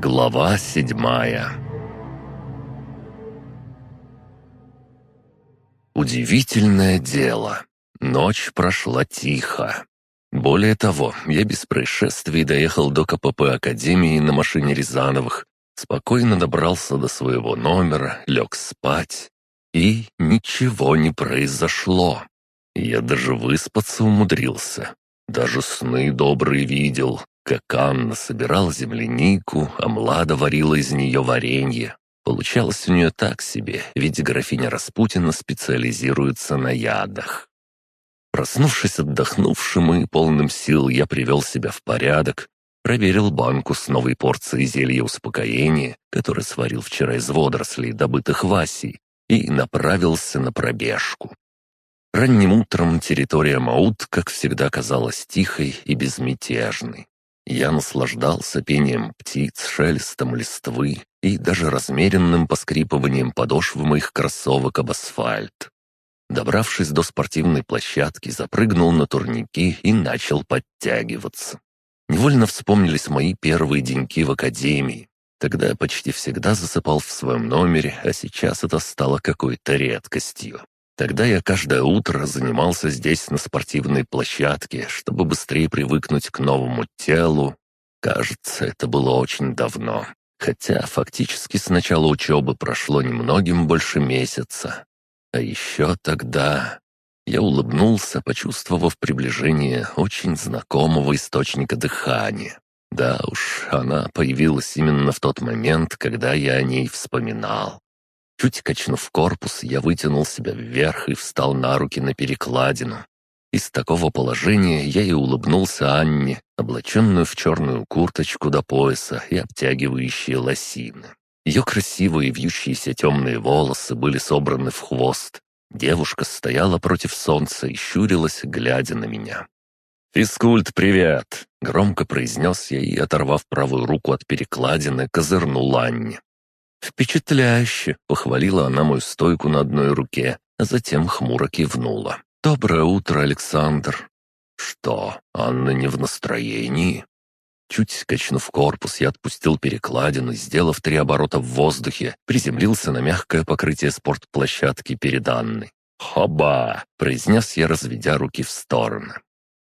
Глава седьмая Удивительное дело. Ночь прошла тихо. Более того, я без происшествий доехал до КПП Академии на машине Рязановых, спокойно добрался до своего номера, лег спать, и ничего не произошло. Я даже выспаться умудрился. Даже сны добрые видел, как Анна собирала землянику, а Млада варила из нее варенье. Получалось у нее так себе, ведь графиня Распутина специализируется на ядах. Проснувшись отдохнувшим и полным сил, я привел себя в порядок, проверил банку с новой порцией зелья успокоения, которое сварил вчера из водорослей, добытых Васей, и направился на пробежку. Ранним утром территория Маут, как всегда, казалась тихой и безмятежной. Я наслаждался пением птиц, шелестом листвы и даже размеренным поскрипыванием подошвы моих кроссовок об асфальт. Добравшись до спортивной площадки, запрыгнул на турники и начал подтягиваться. Невольно вспомнились мои первые деньки в академии. Тогда я почти всегда засыпал в своем номере, а сейчас это стало какой-то редкостью. Тогда я каждое утро занимался здесь, на спортивной площадке, чтобы быстрее привыкнуть к новому телу. Кажется, это было очень давно. Хотя фактически с начала учебы прошло немногим больше месяца. А еще тогда я улыбнулся, почувствовав приближение очень знакомого источника дыхания. Да уж, она появилась именно в тот момент, когда я о ней вспоминал. Чуть качнув корпус, я вытянул себя вверх и встал на руки на перекладину. Из такого положения я и улыбнулся Анне, облаченную в черную курточку до пояса и обтягивающие лосины. Ее красивые вьющиеся темные волосы были собраны в хвост. Девушка стояла против солнца и щурилась, глядя на меня. «Физкульт, привет!» — громко произнес я и, оторвав правую руку от перекладины, козырнул Анне. «Впечатляюще!» — похвалила она мою стойку на одной руке, а затем хмуро кивнула. «Доброе утро, Александр!» «Что, Анна не в настроении?» Чуть качнув корпус, я отпустил перекладину, сделав три оборота в воздухе, приземлился на мягкое покрытие спортплощадки перед Анной. «Хоба!» — произнес я, разведя руки в стороны.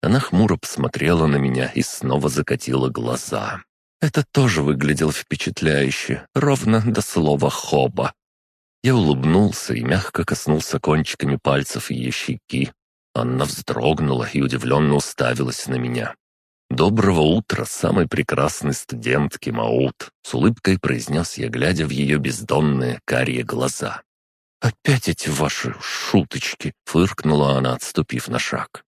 Она хмуро посмотрела на меня и снова закатила глаза. Это тоже выглядело впечатляюще, ровно до слова «хоба». Я улыбнулся и мягко коснулся кончиками пальцев ее щеки. Анна вздрогнула и удивленно уставилась на меня. «Доброго утра, самой прекрасной студентки Маут!» С улыбкой произнес я, глядя в ее бездонные карие глаза. «Опять эти ваши шуточки!» — фыркнула она, отступив на шаг.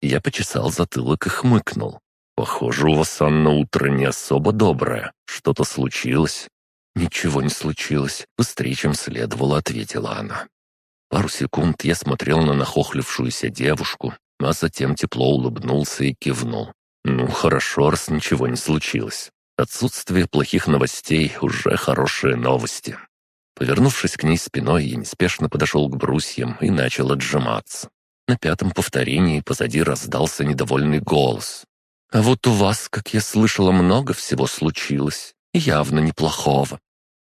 Я почесал затылок и хмыкнул. «Похоже, у вас, Анна, утро не особо доброе. Что-то случилось?» «Ничего не случилось. Быстрее, чем следовало», — ответила она. Пару секунд я смотрел на нахохлившуюся девушку, а затем тепло улыбнулся и кивнул. «Ну, хорошо, раз ничего не случилось. Отсутствие плохих новостей — уже хорошие новости». Повернувшись к ней спиной, я неспешно подошел к брусьям и начал отжиматься. На пятом повторении позади раздался недовольный голос. А вот у вас, как я слышала, много всего случилось. Явно неплохого».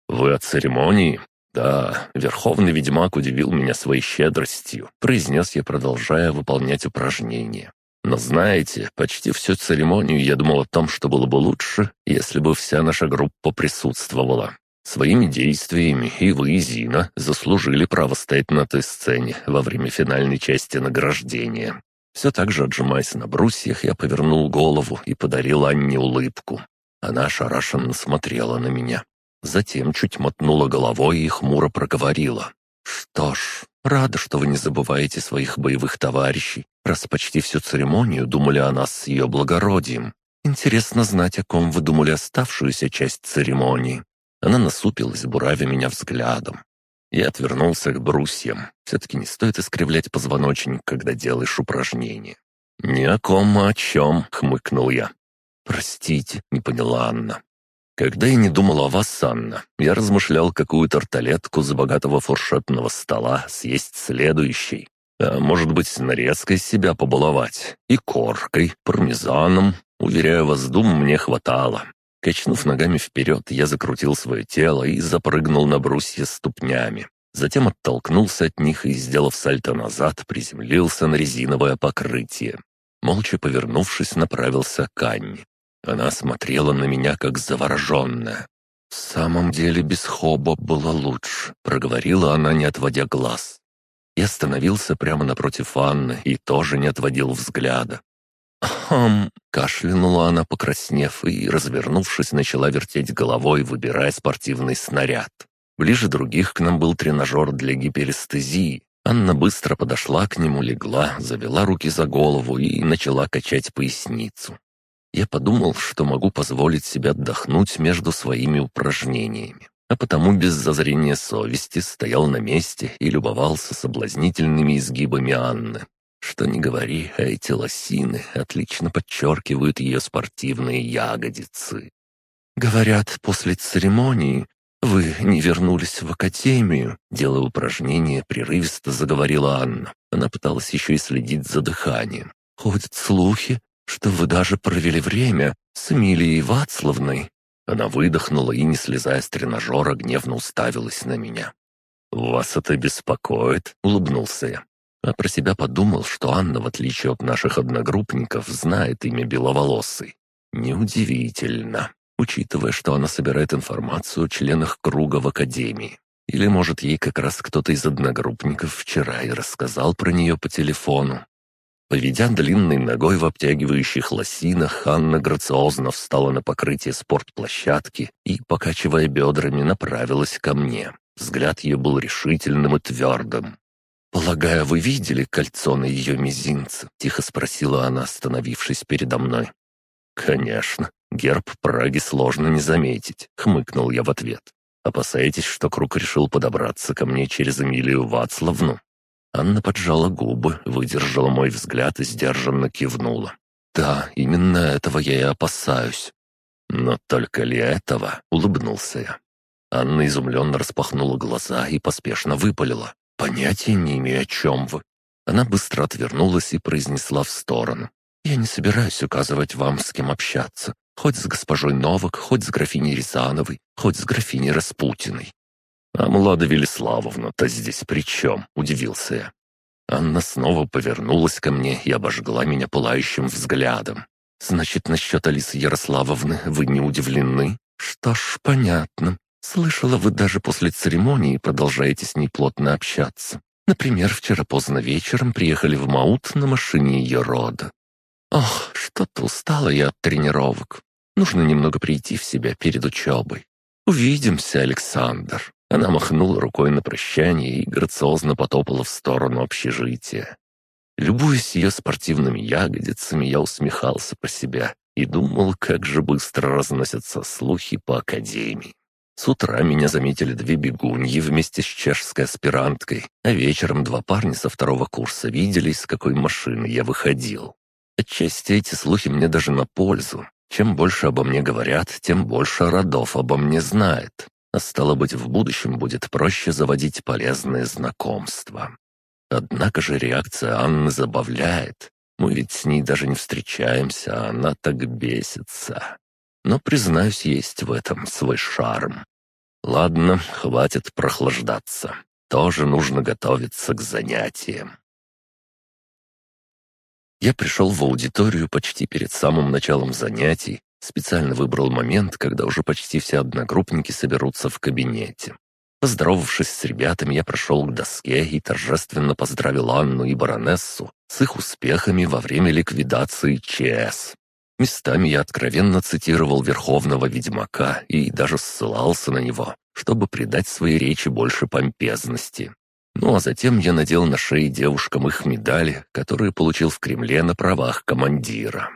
«Вы от церемонии?» «Да, Верховный Ведьмак удивил меня своей щедростью», — произнес я, продолжая выполнять упражнения. «Но знаете, почти всю церемонию я думал о том, что было бы лучше, если бы вся наша группа присутствовала. Своими действиями и вы, и Зина, заслужили право стоять на той сцене во время финальной части награждения. Все так же отжимаясь на брусьях, я повернул голову и подарил Анне улыбку. Она ошарашенно смотрела на меня. Затем чуть мотнула головой и хмуро проговорила. «Что ж, рада, что вы не забываете своих боевых товарищей, раз почти всю церемонию думали о нас с ее благородием. Интересно знать, о ком вы думали оставшуюся часть церемонии». Она насупилась, буравя меня взглядом. Я отвернулся к брусьям. Все-таки не стоит искривлять позвоночник, когда делаешь упражнения. «Ни о ком, а о чем», — хмыкнул я. «Простите», — не поняла Анна. «Когда я не думал о вас, Анна, я размышлял, какую тарталетку с богатого фуршетного стола съесть следующей. А может быть, нарезкой себя побаловать. И коркой, пармезаном. Уверяю вас, дум мне хватало. Качнув ногами вперед, я закрутил свое тело и запрыгнул на брусья ступнями. Затем оттолкнулся от них и, сделав сальто назад, приземлился на резиновое покрытие. Молча повернувшись, направился к Анне. Она смотрела на меня, как завороженная. «В самом деле без хоба было лучше», — проговорила она, не отводя глаз. Я остановился прямо напротив Анны и тоже не отводил взгляда. «Хм!» — кашлянула она, покраснев, и, развернувшись, начала вертеть головой, выбирая спортивный снаряд. Ближе других к нам был тренажер для гиперестезии. Анна быстро подошла к нему, легла, завела руки за голову и начала качать поясницу. Я подумал, что могу позволить себе отдохнуть между своими упражнениями, а потому без зазрения совести стоял на месте и любовался соблазнительными изгибами Анны. Что ни говори, а эти лосины отлично подчеркивают ее спортивные ягодицы. Говорят, после церемонии вы не вернулись в академию, делая упражнения, прерывисто заговорила Анна. Она пыталась еще и следить за дыханием. Ходят слухи, что вы даже провели время с Эмилией Вацлавной». Она выдохнула и, не слезая с тренажера, гневно уставилась на меня. «Вас это беспокоит?» — улыбнулся я а про себя подумал, что Анна, в отличие от наших одногруппников, знает имя Беловолосый. Неудивительно, учитывая, что она собирает информацию о членах круга в Академии. Или, может, ей как раз кто-то из одногруппников вчера и рассказал про нее по телефону. Поведя длинной ногой в обтягивающих лосинах, Анна грациозно встала на покрытие спортплощадки и, покачивая бедрами, направилась ко мне. Взгляд ее был решительным и твердым. «Полагаю, вы видели кольцо на ее мизинце?» — тихо спросила она, остановившись передо мной. «Конечно. Герб Праги сложно не заметить», — хмыкнул я в ответ. «Опасаетесь, что Круг решил подобраться ко мне через Эмилию Вацлавну?» Анна поджала губы, выдержала мой взгляд и сдержанно кивнула. «Да, именно этого я и опасаюсь». «Но только ли этого?» — улыбнулся я. Анна изумленно распахнула глаза и поспешно выпалила. «Понятия не имею, о чем вы». Она быстро отвернулась и произнесла в сторону. «Я не собираюсь указывать вам, с кем общаться. Хоть с госпожой Новак, хоть с графиней Рязановой, хоть с графиней Распутиной». «А Млада Велиславовна-то здесь при чем?» — удивился я. Анна снова повернулась ко мне и обожгла меня пылающим взглядом. «Значит, насчет Алисы Ярославовны вы не удивлены? Что ж, понятно. Слышала, вы даже после церемонии продолжаете с ней плотно общаться. Например, вчера поздно вечером приехали в Маут на машине ее рода. Ох, что-то устала я от тренировок. Нужно немного прийти в себя перед учебой. Увидимся, Александр. Она махнула рукой на прощание и грациозно потопала в сторону общежития. Любуясь ее спортивными ягодицами, я усмехался про себя и думал, как же быстро разносятся слухи по академии. С утра меня заметили две бегуньи вместе с чешской аспиранткой, а вечером два парня со второго курса видели, из какой машины я выходил. Отчасти эти слухи мне даже на пользу. Чем больше обо мне говорят, тем больше родов обо мне знает. А стало быть, в будущем будет проще заводить полезные знакомства. Однако же реакция Анны забавляет. Мы ведь с ней даже не встречаемся, а она так бесится. Но, признаюсь, есть в этом свой шарм. Ладно, хватит прохлаждаться. Тоже нужно готовиться к занятиям. Я пришел в аудиторию почти перед самым началом занятий, специально выбрал момент, когда уже почти все одногруппники соберутся в кабинете. Поздоровавшись с ребятами, я прошел к доске и торжественно поздравил Анну и баронессу с их успехами во время ликвидации ЧС. Местами я откровенно цитировал Верховного Ведьмака и даже ссылался на него, чтобы придать своей речи больше помпезности. Ну а затем я надел на шеи девушкам их медали, которые получил в Кремле на правах командира.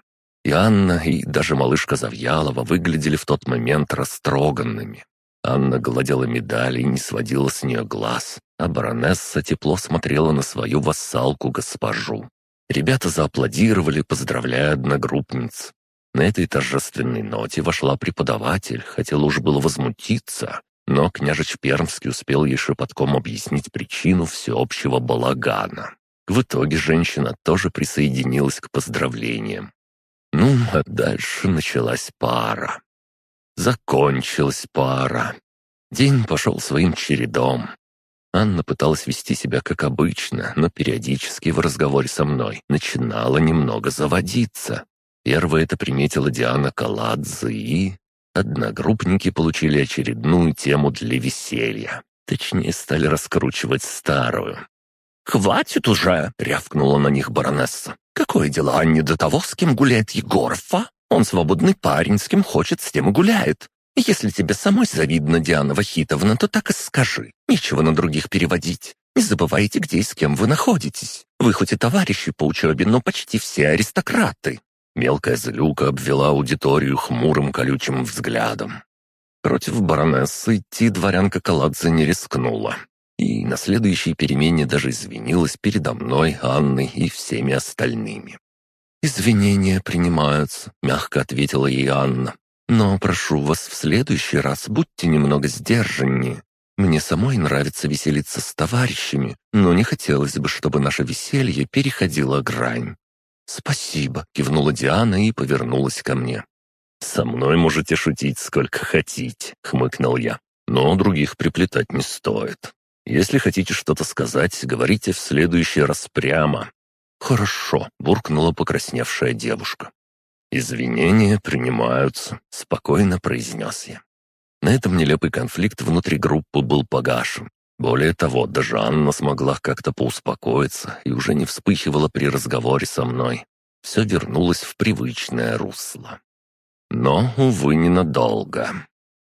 И Анна, и даже малышка Завьялова выглядели в тот момент растроганными. Анна гладила медали и не сводила с нее глаз, а баронесса тепло смотрела на свою вассалку-госпожу. Ребята зааплодировали, поздравляя одногруппниц. На этой торжественной ноте вошла преподаватель, хотел уж было возмутиться, но княжич Пермский успел ей шепотком объяснить причину всеобщего балагана. В итоге женщина тоже присоединилась к поздравлениям. Ну, а дальше началась пара. Закончилась пара. День пошел своим чередом. Анна пыталась вести себя как обычно, но периодически в разговоре со мной начинала немного заводиться. Первое это приметила Диана Каладзе и... Одногруппники получили очередную тему для веселья. Точнее, стали раскручивать старую. «Хватит уже!» — рявкнула на них баронесса. «Какое дело Анне до того, с кем гуляет Егоров, а? Он свободный парень, с кем хочет, с тем и гуляет. Если тебе самой завидно, Диана Вахитовна, то так и скажи. Нечего на других переводить. Не забывайте, где и с кем вы находитесь. Вы хоть и товарищи по учебе, но почти все аристократы». Мелкая злюка обвела аудиторию хмурым колючим взглядом. Против баронессы идти дворянка Каладзе не рискнула. И на следующей перемене даже извинилась передо мной, Анной и всеми остальными. «Извинения принимаются», — мягко ответила ей Анна. «Но прошу вас, в следующий раз будьте немного сдержаннее. Мне самой нравится веселиться с товарищами, но не хотелось бы, чтобы наше веселье переходило грань». «Спасибо», — кивнула Диана и повернулась ко мне. «Со мной можете шутить сколько хотите», — хмыкнул я. «Но других приплетать не стоит. Если хотите что-то сказать, говорите в следующий раз прямо». «Хорошо», — буркнула покрасневшая девушка. «Извинения принимаются», — спокойно произнес я. На этом нелепый конфликт внутри группы был погашен. Более того, даже Анна смогла как-то поуспокоиться и уже не вспыхивала при разговоре со мной. Все вернулось в привычное русло. Но, увы, ненадолго.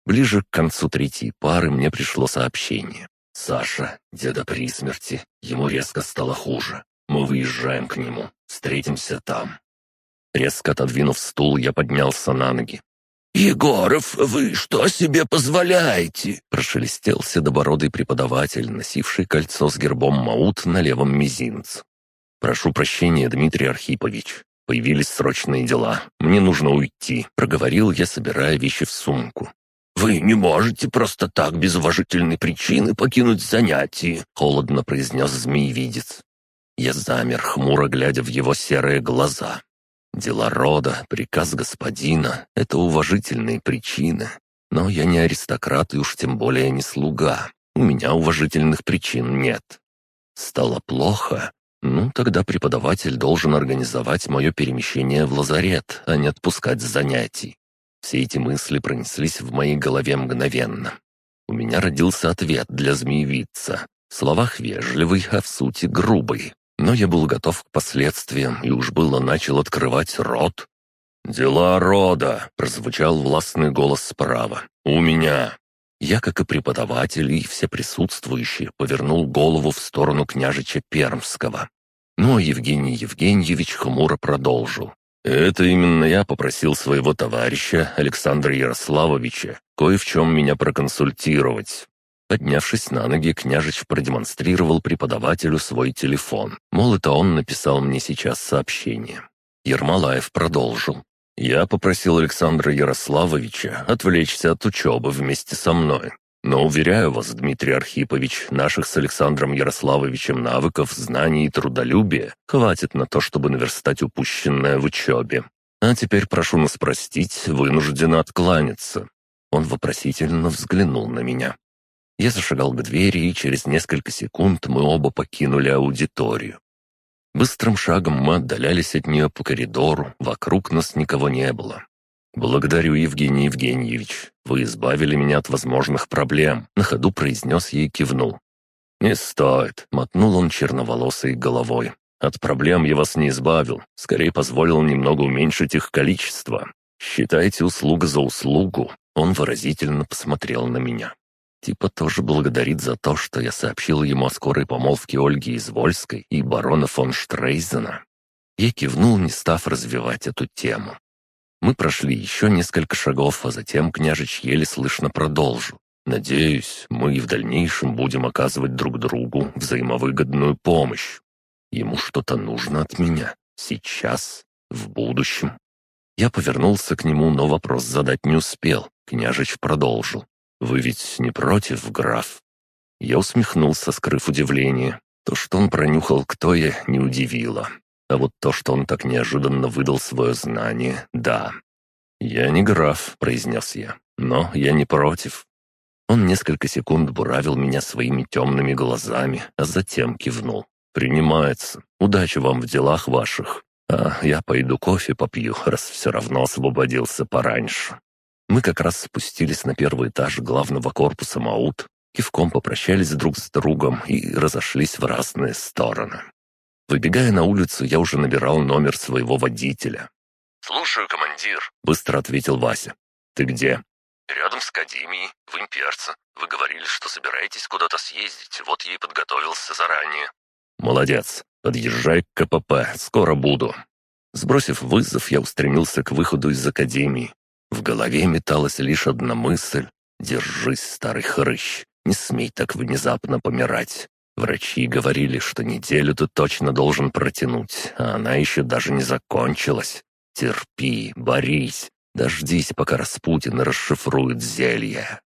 Ближе к концу третьей пары мне пришло сообщение. «Саша, деда при смерти, ему резко стало хуже. Мы выезжаем к нему, встретимся там». Резко отодвинув стул, я поднялся на ноги. «Егоров, вы что себе позволяете?» – прошелестел седобородый преподаватель, носивший кольцо с гербом Маут на левом мизинце. «Прошу прощения, Дмитрий Архипович. Появились срочные дела. Мне нужно уйти», — проговорил я, собирая вещи в сумку. «Вы не можете просто так, без уважительной причины, покинуть занятие», — холодно произнес змеевидец. Я замер, хмуро глядя в его серые глаза. Дела рода, приказ господина — это уважительные причины. Но я не аристократ и уж тем более не слуга. У меня уважительных причин нет. Стало плохо. Ну, тогда преподаватель должен организовать мое перемещение в лазарет, а не отпускать с занятий. Все эти мысли пронеслись в моей голове мгновенно. У меня родился ответ для змеевица. В словах вежливый, а в сути грубый. Но я был готов к последствиям и уж было начал открывать рот. «Дела рода!» — прозвучал властный голос справа. «У меня!» Я, как и преподаватель, и все присутствующие, повернул голову в сторону княжича Пермского. Но ну, а Евгений Евгеньевич хмуро продолжил. «Это именно я попросил своего товарища, Александра Ярославовича, кое в чем меня проконсультировать. Поднявшись на ноги, княжич продемонстрировал преподавателю свой телефон. Мол, это он написал мне сейчас сообщение. Ермолаев продолжил. «Я попросил Александра Ярославовича отвлечься от учебы вместе со мной. Но, уверяю вас, Дмитрий Архипович, наших с Александром Ярославовичем навыков, знаний и трудолюбия хватит на то, чтобы наверстать упущенное в учебе. А теперь прошу нас простить, вынужденно откланяться». Он вопросительно взглянул на меня. Я зашагал к двери, и через несколько секунд мы оба покинули аудиторию. Быстрым шагом мы отдалялись от нее по коридору, вокруг нас никого не было. «Благодарю, Евгений Евгеньевич. Вы избавили меня от возможных проблем», — на ходу произнес ей и кивнул. «Не стоит», — мотнул он черноволосой головой. «От проблем я вас не избавил, скорее позволил немного уменьшить их количество. Считайте услуга за услугу». Он выразительно посмотрел на меня. Типа тоже благодарит за то, что я сообщил ему о скорой помолвке Ольги Извольской и барона фон Штрейзена. Я кивнул, не став развивать эту тему. Мы прошли еще несколько шагов, а затем княжич еле слышно продолжил. «Надеюсь, мы и в дальнейшем будем оказывать друг другу взаимовыгодную помощь. Ему что-то нужно от меня. Сейчас, в будущем». Я повернулся к нему, но вопрос задать не успел. Княжич продолжил. «Вы ведь не против, граф?» Я усмехнулся, скрыв удивление. То, что он пронюхал, кто я, не удивило. А вот то, что он так неожиданно выдал свое знание, да. «Я не граф», — произнес я. но я не против. Он несколько секунд буравил меня своими темными глазами, а затем кивнул. «Принимается. Удачи вам в делах ваших. А я пойду кофе попью, раз все равно освободился пораньше». Мы как раз спустились на первый этаж главного корпуса МАУТ, кивком попрощались друг с другом и разошлись в разные стороны. Выбегая на улицу, я уже набирал номер своего водителя. «Слушаю, командир», — быстро ответил Вася. «Ты где?» «Рядом с Академией, в Имперце. Вы говорили, что собираетесь куда-то съездить, вот я и подготовился заранее». «Молодец. Подъезжай к КПП, скоро буду». Сбросив вызов, я устремился к выходу из Академии. В голове металась лишь одна мысль. «Держись, старый хрыщ, не смей так внезапно помирать. Врачи говорили, что неделю ты точно должен протянуть, а она еще даже не закончилась. Терпи, борись, Дождись, пока Распутин расшифрует зелье.